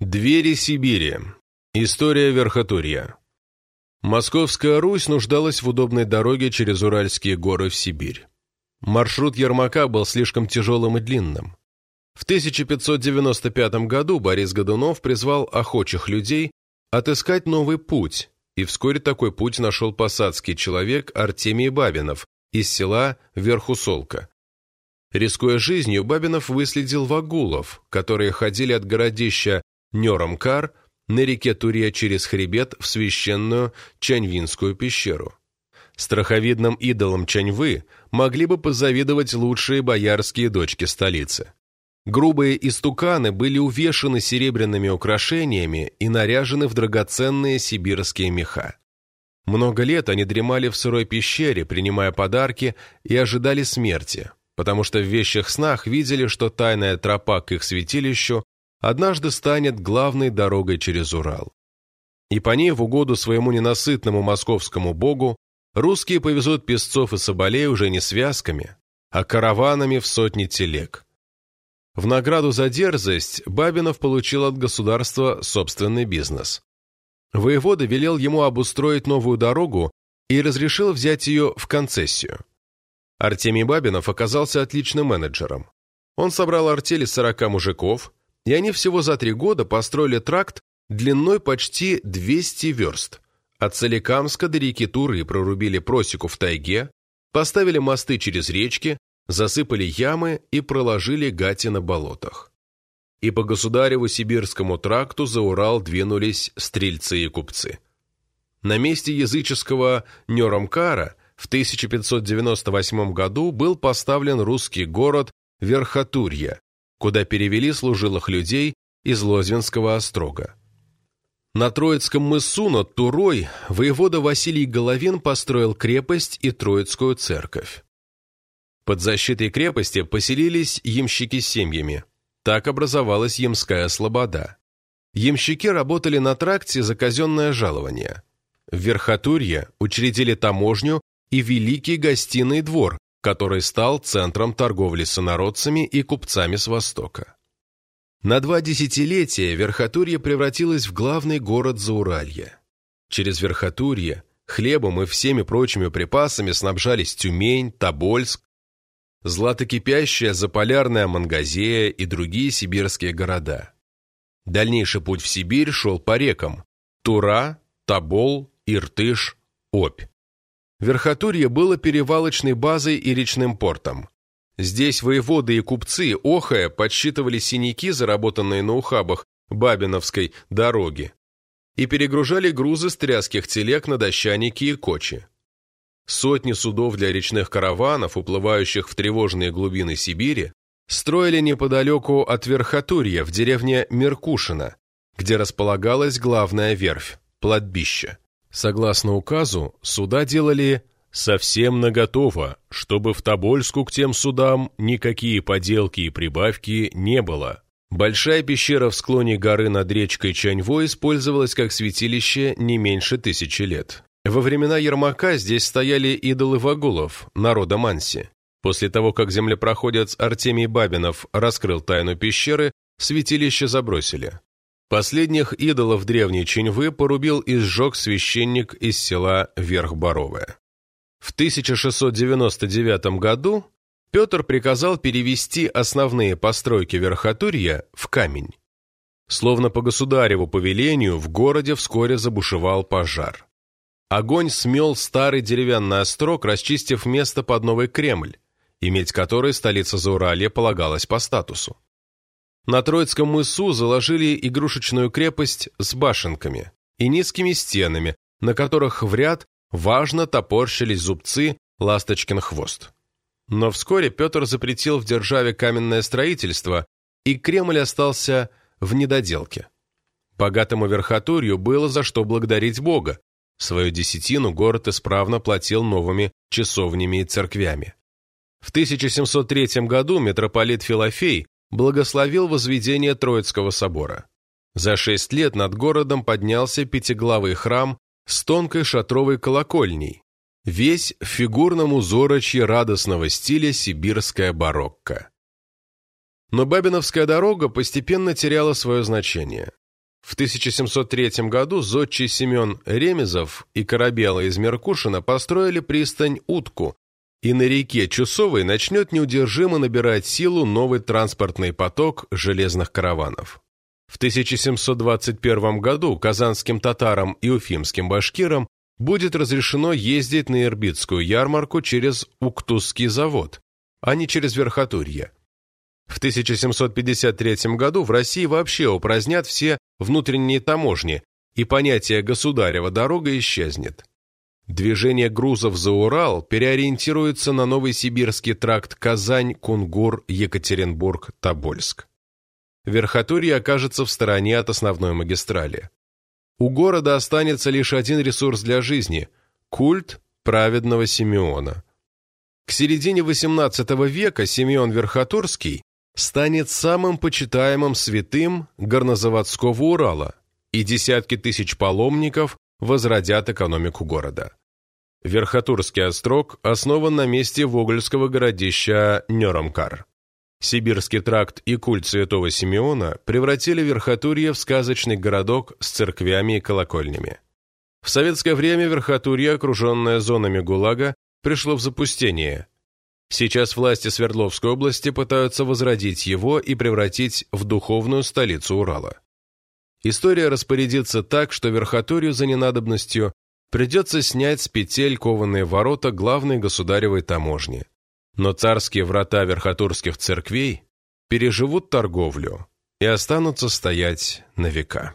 Двери Сибири. История Верхотурья. Московская Русь нуждалась в удобной дороге через Уральские горы в Сибирь. Маршрут Ермака был слишком тяжелым и длинным. В 1595 году Борис Годунов призвал охочих людей отыскать новый путь, и вскоре такой путь нашел посадский человек Артемий Бабинов из села Верхусолка. Рискуя жизнью, Бабинов выследил вагулов, которые ходили от городища Нёрамкар на реке Туре через хребет в священную Чаньвинскую пещеру. Страховидным идолам Чаньвы могли бы позавидовать лучшие боярские дочки столицы. Грубые истуканы были увешаны серебряными украшениями и наряжены в драгоценные сибирские меха. Много лет они дремали в сырой пещере, принимая подарки, и ожидали смерти, потому что в вещих снах видели, что тайная тропа к их святилищу однажды станет главной дорогой через Урал. И по ней в угоду своему ненасытному московскому богу русские повезут песцов и соболей уже не связками, а караванами в сотни телег. В награду за дерзость Бабинов получил от государства собственный бизнес. Воевода велел ему обустроить новую дорогу и разрешил взять ее в концессию. Артемий Бабинов оказался отличным менеджером. Он собрал артель из 40 мужиков, и они всего за три года построили тракт длиной почти 200 верст. От Соликамска до реки Туры прорубили просеку в тайге, поставили мосты через речки, засыпали ямы и проложили гати на болотах. И по государеву сибирскому тракту за Урал двинулись стрельцы и купцы. На месте языческого Нёрамкара в 1598 году был поставлен русский город Верхотурья, куда перевели служилых людей из Лозвинского острога. На Троицком мысу над Турой воевода Василий Головин построил крепость и Троицкую церковь. Под защитой крепости поселились ямщики с семьями. Так образовалась Ямская Слобода. Ямщики работали на тракте за казенное жалование. В Верхотурье учредили таможню и Великий гостиный двор, который стал центром торговли с инородцами и купцами с Востока. На два десятилетия Верхотурье превратилось в главный город Зауралья. Через Верхотурье хлебом и всеми прочими припасами снабжались Тюмень, Тобольск, златокипящая Заполярная Мангазея и другие сибирские города. Дальнейший путь в Сибирь шел по рекам Тура, Тобол, Иртыш, Обь. Верхотурье было перевалочной базой и речным портом. Здесь воеводы и купцы, охая, подсчитывали синяки, заработанные на ухабах Бабиновской дороги, и перегружали грузы с тряских телег на дощаники и кочи. Сотни судов для речных караванов, уплывающих в тревожные глубины Сибири, строили неподалеку от Верхотурья, в деревне Меркушино, где располагалась главная верфь – Платбище. Согласно указу, суда делали совсем наготово, чтобы в Тобольску к тем судам никакие поделки и прибавки не было. Большая пещера в склоне горы над речкой Чаньво использовалась как святилище не меньше тысячи лет. Во времена Ермака здесь стояли идолы вагулов, народа Манси. После того, как землепроходец Артемий Бабинов раскрыл тайну пещеры, святилище забросили. Последних идолов древней Чиньвы порубил и сжег священник из села Верхборовое. В 1699 году Петр приказал перевести основные постройки Верхотурья в камень. Словно по государеву повелению в городе вскоре забушевал пожар. Огонь смел старый деревянный острог, расчистив место под новый Кремль, иметь который столица Зауралья полагалась по статусу. На Троицком мысу заложили игрушечную крепость с башенками и низкими стенами, на которых в ряд важно топорщились зубцы ласточкин хвост. Но вскоре Петр запретил в державе каменное строительство, и Кремль остался в недоделке. Богатому верхотурью было за что благодарить Бога. Свою десятину город исправно платил новыми часовнями и церквями. В 1703 году митрополит Филофей благословил возведение Троицкого собора. За шесть лет над городом поднялся пятиглавый храм с тонкой шатровой колокольней, весь в фигурном узорочье радостного стиля сибирская барокко. Но Бабиновская дорога постепенно теряла свое значение. В 1703 году зодчий Семен Ремезов и корабелы из Меркушина построили пристань Утку, и на реке Чусовой начнет неудержимо набирать силу новый транспортный поток железных караванов. В 1721 году казанским татарам и уфимским башкирам будет разрешено ездить на Ирбитскую ярмарку через Уктузский завод, а не через Верхотурье. В 1753 году в России вообще упразднят все внутренние таможни, и понятие «государева дорога» исчезнет. Движение грузов за Урал переориентируется на новый сибирский тракт Казань, Кунгур, Екатеринбург, Тобольск. Верхотурье окажется в стороне от основной магистрали. У города останется лишь один ресурс для жизни – культ праведного Симеона. К середине XVIII века Симеон Верхотурский станет самым почитаемым святым горнозаводского Урала, и десятки тысяч паломников возродят экономику города. Верхотурский острог основан на месте вогольского городища Нёрамкар. Сибирский тракт и культ святого Симеона превратили Верхотурье в сказочный городок с церквями и колокольнями. В советское время Верхотурье, окруженное зонами ГУЛАГа, пришло в запустение. Сейчас власти Свердловской области пытаются возродить его и превратить в духовную столицу Урала. История распорядится так, что Верхотурью за ненадобностью придется снять с петель кованые ворота главной государевой таможни. Но царские врата верхотурских церквей переживут торговлю и останутся стоять на века.